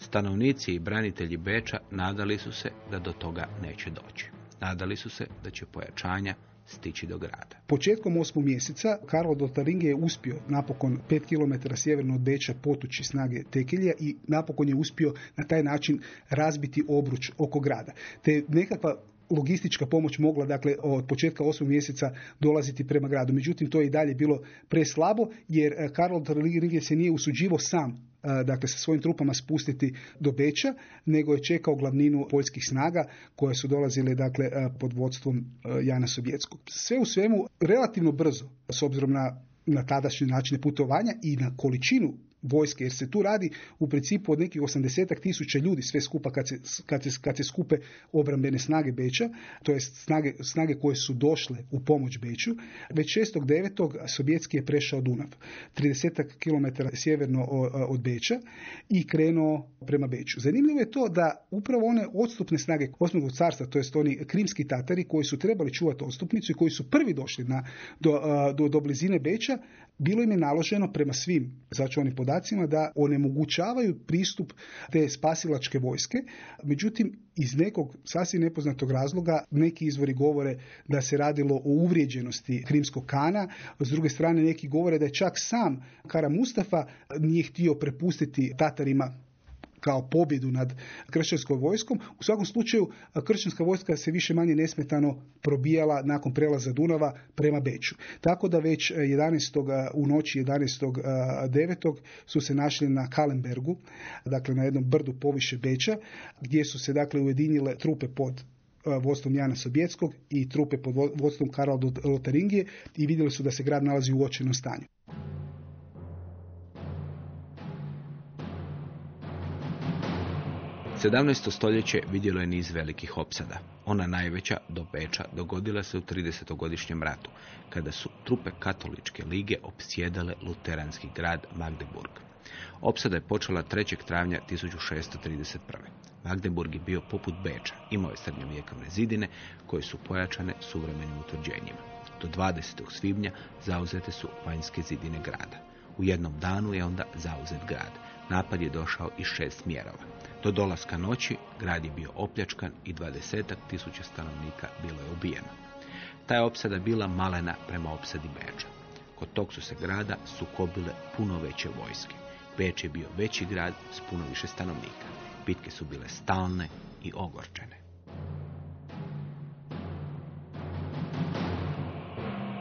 [SPEAKER 2] Stanovnici i branitelji Beča nadali su se da do toga neće doći. Nadali su se da će pojačanja stići do grada.
[SPEAKER 4] Početkom osmog mjeseca Karlo Dotaringe je uspio napokon 5 km sjeverno od Beča potući snage Tekilja i napokon je uspio na taj način razbiti obruč oko grada. Te nekakva logistička pomoć mogla dakle od početka osmog mjeseca dolaziti prema gradu. Međutim, to je i dalje bilo preslabo jer eh, Karlo Dotaringe se nije usuđivo sam dakle sa svojim trupama spustiti do Beča, nego je čekao glavninu poljskih snaga koje su dolazile dakle pod vodstvom Jana Sovjetskog. Sve u svemu relativno brzo, s obzirom na na tadašnje načine putovanja i na količinu vojske, jer se tu radi u principu od nekih 80 tisuća ljudi sve skupa kad se, kad, se, kad se skupe obrambene snage Beča, to jest snage, snage koje su došle u pomoć Beču. Već 6.9. Sovjetski je prešao Dunav, 30 km sjeverno od Beča i krenuo prema Beču. Zanimljivo je to da upravo one odstupne snage Osmog carstva, to jest oni krimski tatari koji su trebali čuvati odstupnicu i koji su prvi došli na, do, do, do blizine Beča, bilo im je naloženo prema svim začuvanim podacima da onemogućavaju pristup te spasilačke vojske. Međutim, iz nekog sasvim nepoznatog razloga neki izvori govore da se radilo o uvrijeđenosti krimskog kana, s druge strane neki govore da je čak sam Kara Mustafa nije htio prepustiti Tatarima kao pobjedu nad kršćanskom vojskom. U svakom slučaju kršćanska vojska se više manje nesmetano probijala nakon prelaza Dunava prema Beču. Tako da već 11. u noći 11.9. su se našli na Kalenbergu, dakle na jednom brdu poviše Beča, gdje su se dakle ujedinile trupe pod vodstvom Jana Sobjetskog i trupe pod vodstvom Karla Lotaringije i vidjeli su da se grad nalazi u očajnom stanju.
[SPEAKER 2] 17. stoljeće vidjelo je niz velikih opsada. Ona najveća do Beča dogodila se u 30. ratu, kada su trupe katoličke lige opsjedale luteranski grad Magdeburg. Opsada je počela 3. travnja 1631. Magdeburg je bio poput Beča, imao je srednjovjekovne zidine koje su pojačane suvremenim utvrđenjima. Do 20. svibnja zauzete su vanjske zidine grada. U jednom danu je onda zauzet grad. Napad je došao iz šest smjerova. Do dolaska noći grad je bio opljačkan i dvadesetak tisuća stanovnika bilo je ubijeno. Ta je opsada bila malena prema opsadi Beča. Kod tog su se grada sukobile puno veće vojske. Beč je bio veći grad s puno više stanovnika. Bitke su bile stalne i ogorčene.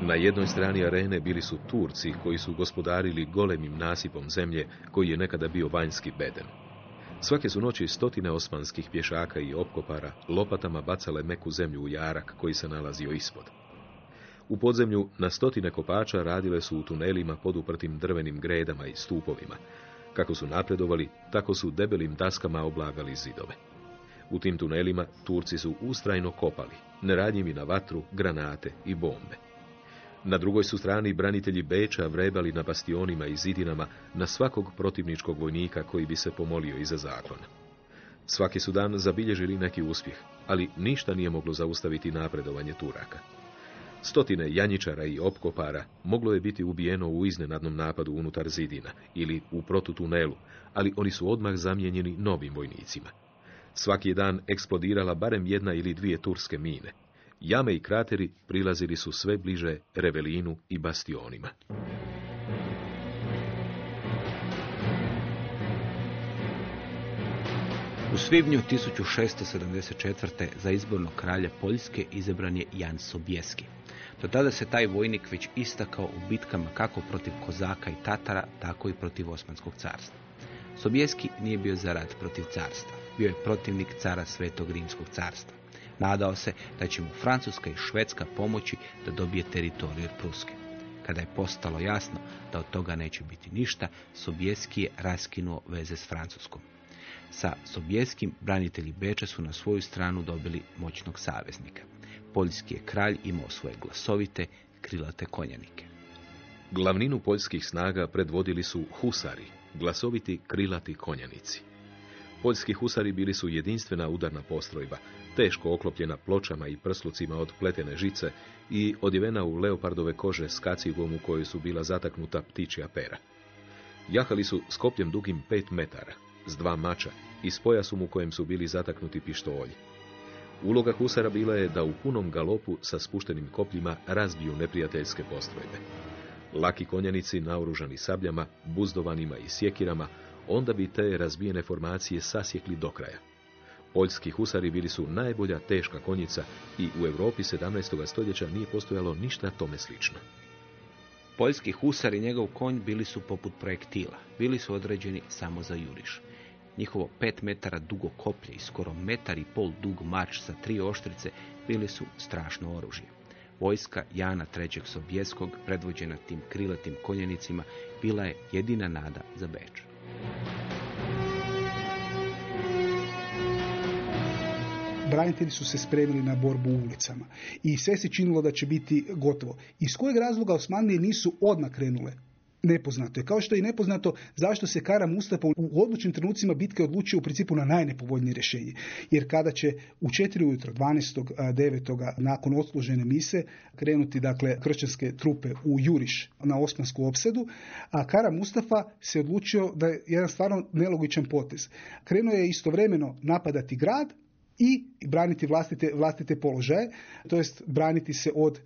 [SPEAKER 3] Na jednoj strani arene bili su Turci koji su gospodarili golemim nasipom zemlje koji je nekada bio vanjski beden. Svake su noći stotine osmanskih pješaka i opkopara lopatama bacale meku zemlju u jarak koji se nalazio ispod. U podzemlju na stotine kopača radile su u tunelima poduprtim drvenim gredama i stupovima. Kako su napredovali, tako su debelim daskama oblagali zidove. U tim tunelima Turci su ustrajno kopali, neradnjivi na vatru, granate i bombe. Na drugoj su strani branitelji Beča vrebali na bastionima i zidinama na svakog protivničkog vojnika koji bi se pomolio iza zaklona. Svaki su dan zabilježili neki uspjeh, ali ništa nije moglo zaustaviti napredovanje Turaka. Stotine janjičara i opkopara moglo je biti ubijeno u iznenadnom napadu unutar zidina ili u protutunelu, ali oni su odmah zamijenjeni novim vojnicima. Svaki dan eksplodirala barem jedna ili dvije turske mine. Jame i krateri prilazili su sve bliže Revelinu i bastionima.
[SPEAKER 2] U svibnju 1674. za izbornog kralja Poljske izabran je Jan Sobieski. Do tada se taj vojnik već istakao u bitkama kako protiv Kozaka i Tatara, tako i protiv Osmanskog carstva. Sobieski nije bio za rat protiv carstva. Bio je protivnik cara Svetog Rimskog carstva. Nadao se da će mu Francuska i Švedska pomoći da dobije teritoriju od Pruske. Kada je postalo jasno da od toga neće biti ništa, Sobieski je raskinuo veze s Francuskom. Sa Sobjeskim branitelji Beča su na svoju stranu dobili moćnog saveznika. Poljski je kralj imao svoje glasovite, krilate konjanike.
[SPEAKER 3] Glavninu poljskih snaga predvodili su husari, glasoviti krilati konjanici. Poljski husari bili su jedinstvena udarna postrojba, teško oklopljena pločama i prslucima od pletene žice i odjevena u leopardove kože s kacigom u kojoj su bila zataknuta ptičja pera. Jahali su s kopljem dugim pet metara, s dva mača i s pojasom u kojem su bili zataknuti pištolji. Uloga husara bila je da u punom galopu sa spuštenim kopljima razbiju neprijateljske postrojbe. Laki konjanici naoružani sabljama, buzdovanima i sjekirama, onda bi te razbijene formacije sasjekli do kraja. Poljski husari bili su najbolja teška konjica i u Europi 17. stoljeća nije postojalo ništa tome slično.
[SPEAKER 2] Poljski husar i njegov konj bili su poput projektila. Bili su određeni samo za juriš. Njihovo pet metara dugo koplje i skoro metar i pol dug mač sa tri oštrice bili su strašno oružje. Vojska Jana III. Sobjeskog, predvođena tim krilatim konjenicima, bila je jedina nada za Beč.
[SPEAKER 4] Branitelji su se spremili na borbu u ulicama i sve se činilo da će biti gotovo. Iz kojeg razloga Osmanlije nisu odmah krenule? Nepoznato je. Kao što je i nepoznato zašto se Kara Mustafa u odlučnim trenucima bitke odlučio u principu na najnepovoljnije rješenje. Jer kada će u četiri ujutro 12.9. nakon odslužene mise krenuti dakle kršćanske trupe u Juriš na osmansku opsedu, a Kara Mustafa se odlučio da je jedan stvarno nelogičan potez. Krenuo je istovremeno napadati grad, i braniti vlastite, vlastite položaje, to jest braniti se od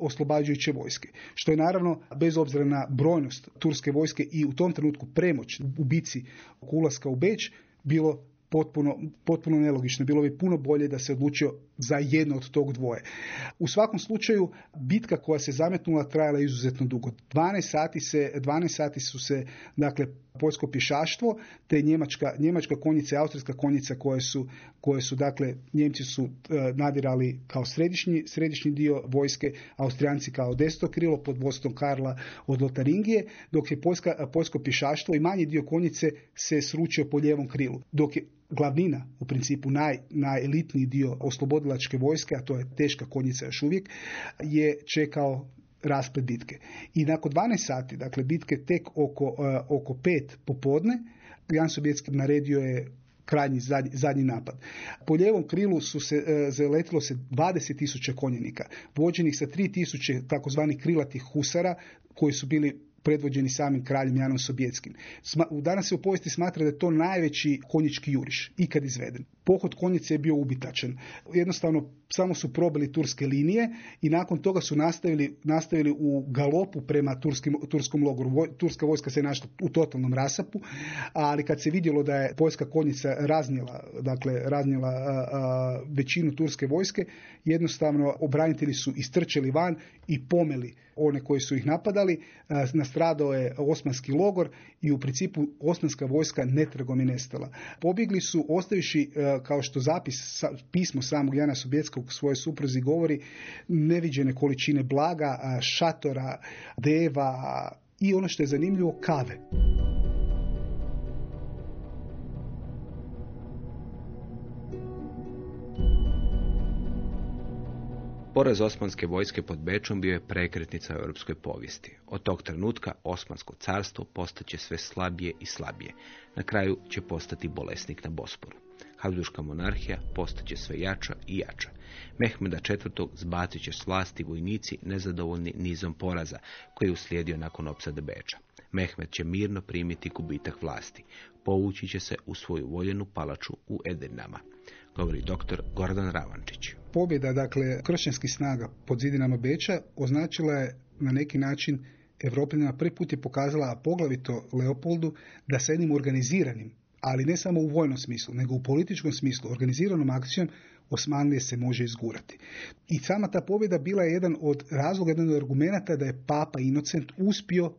[SPEAKER 4] oslobađajuće vojske. Što je naravno, bez obzira na brojnost turske vojske i u tom trenutku premoć u bici ulaska u Beč, bilo potpuno, potpuno nelogično. Bilo bi puno bolje da se odlučio za jedno od tog dvoje. U svakom slučaju, bitka koja se zametnula trajala izuzetno dugo. 12 sati, se, 12 sati su se, dakle, poljsko pješaštvo, te njemačka, njemačka konjica i austrijska konjica koje su, koje su dakle, njemci su e, nadirali kao središnji, središnji dio vojske, austrijanci kao desto krilo pod vodstvom Karla od Lotaringije, dok je poljska, poljsko pješaštvo i manji dio konjice se sručio po lijevom krilu. Dok je glavnina, u principu naj, najelitniji dio oslobodilačke vojske, a to je teška konjica još uvijek, je čekao rasplet bitke. I nakon 12 sati, dakle bitke tek oko, uh, oko pet popodne, Jan Sobjetski naredio je krajnji zadnji, zadnji napad. Po lijevom krilu su se uh, zaletilo se 20.000 konjenika, vođenih sa 3.000 takozvanih krilatih husara koji su bili predvođeni samim kraljem Janom Sobjetskim. Danas se u povijesti smatra da je to najveći konjički juriš ikad izveden. Pohod konjice je bio ubitačan. Jednostavno samo su probili turske linije i nakon toga su nastavili, nastavili u galopu prema turskim, turskom logoru. Turska vojska se našla u totalnom rasapu, ali kad se vidjelo da je poljska konjica raznijela, dakle raznijela a, a, većinu turske vojske, jednostavno obranitelji su istrčali van i pomeli one koji su ih napadali. Nastradao je osmanski logor i u principu osmanska vojska netragom je nestala. Pobjegli su ostaviši, kao što zapis, pismo samog Jana Sobjetskog svoje supruzi govori, neviđene količine blaga, šatora, deva i ono što je zanimljivo, kave.
[SPEAKER 2] Poraz osmanske vojske pod Bečom bio je prekretnica u europskoj povijesti. Od tog trenutka Osmansko carstvo postaće sve slabije i slabije. Na kraju će postati bolesnik na Bosporu. Habsburška monarhija postaće sve jača i jača. Mehmeda IV. zbacit će s vlasti vojnici nezadovoljni nizom poraza koji je uslijedio nakon opsade Beča. Mehmed će mirno primiti gubitak vlasti. Povući će se u svoju voljenu palaču u Edirnama, govori dr. Gordan Ravančić.
[SPEAKER 4] Pobjeda, dakle, kršćanskih snaga pod zidinama Beča označila je na neki način Evropljanima prvi put je pokazala, a poglavito Leopoldu, da sa jednim organiziranim, ali ne samo u vojnom smislu, nego u političkom smislu, organiziranom akcijom Osmanlije se može izgurati. I sama ta pobjeda bila je jedan od razloga, jedan od argumenata da je Papa Inocent uspio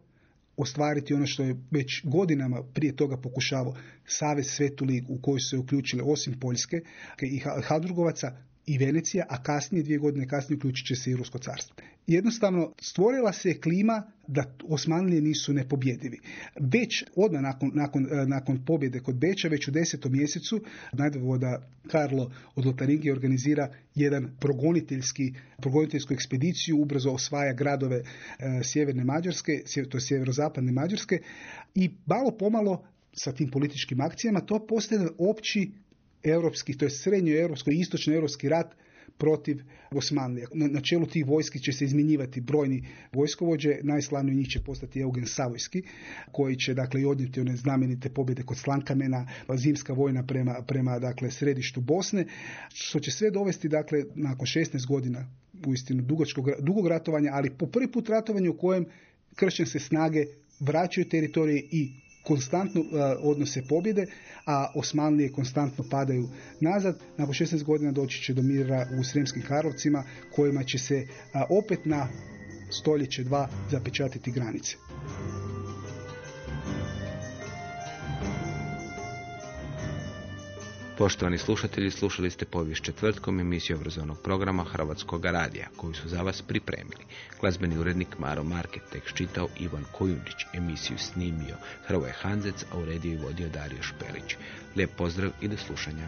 [SPEAKER 4] ostvariti ono što je već godinama prije toga pokušavao Savez Svetu ligu u koju su se uključile osim Poljske i Hadrugovaca i Venecija, a kasnije, dvije godine kasnije, uključit će se i Rusko carstvo. Jednostavno, stvorila se klima da Osmanlije nisu nepobjedivi. Već odmah nakon, nakon, e, nakon pobjede kod Beča, već u desetom mjesecu, nadvoda Karlo od Lotaringi organizira jedan progoniteljski, progoniteljsku ekspediciju, ubrzo osvaja gradove e, sjeverne Mađarske, to je sjeverozapadne Mađarske i malo pomalo sa tim političkim akcijama to postaje opći europski, to je srednjo europsko i istočno europski rat protiv Osmanlija. Na, čelu tih vojski će se izmjenjivati brojni vojskovođe, najslavniji njih će postati Eugen Savojski, koji će dakle i odnijeti one znamenite pobjede kod Slankamena, zimska vojna prema, prema dakle središtu Bosne, što će sve dovesti dakle nakon 16 godina uistinu dugočkog, dugog ratovanja, ali po prvi put ratovanje u kojem kršćanske snage vraćaju teritorije i konstantno uh, odnose pobjede, a Osmanlije konstantno padaju nazad. Nakon 16 godina doći će do mira u Sremskim Karlovcima, kojima će se uh, opet na stoljeće dva zapečatiti granice.
[SPEAKER 2] Poštovani slušatelji, slušali ste povijest četvrtkom emisiju obrazovnog programa Hrvatskog radija, koju su za vas pripremili. Glazbeni urednik Maro Market, tekst čitao Ivan Kojundić, emisiju snimio Hrvoje Hanzec, a uredio i vodio Dario Špelić. Lijep pozdrav i do slušanja.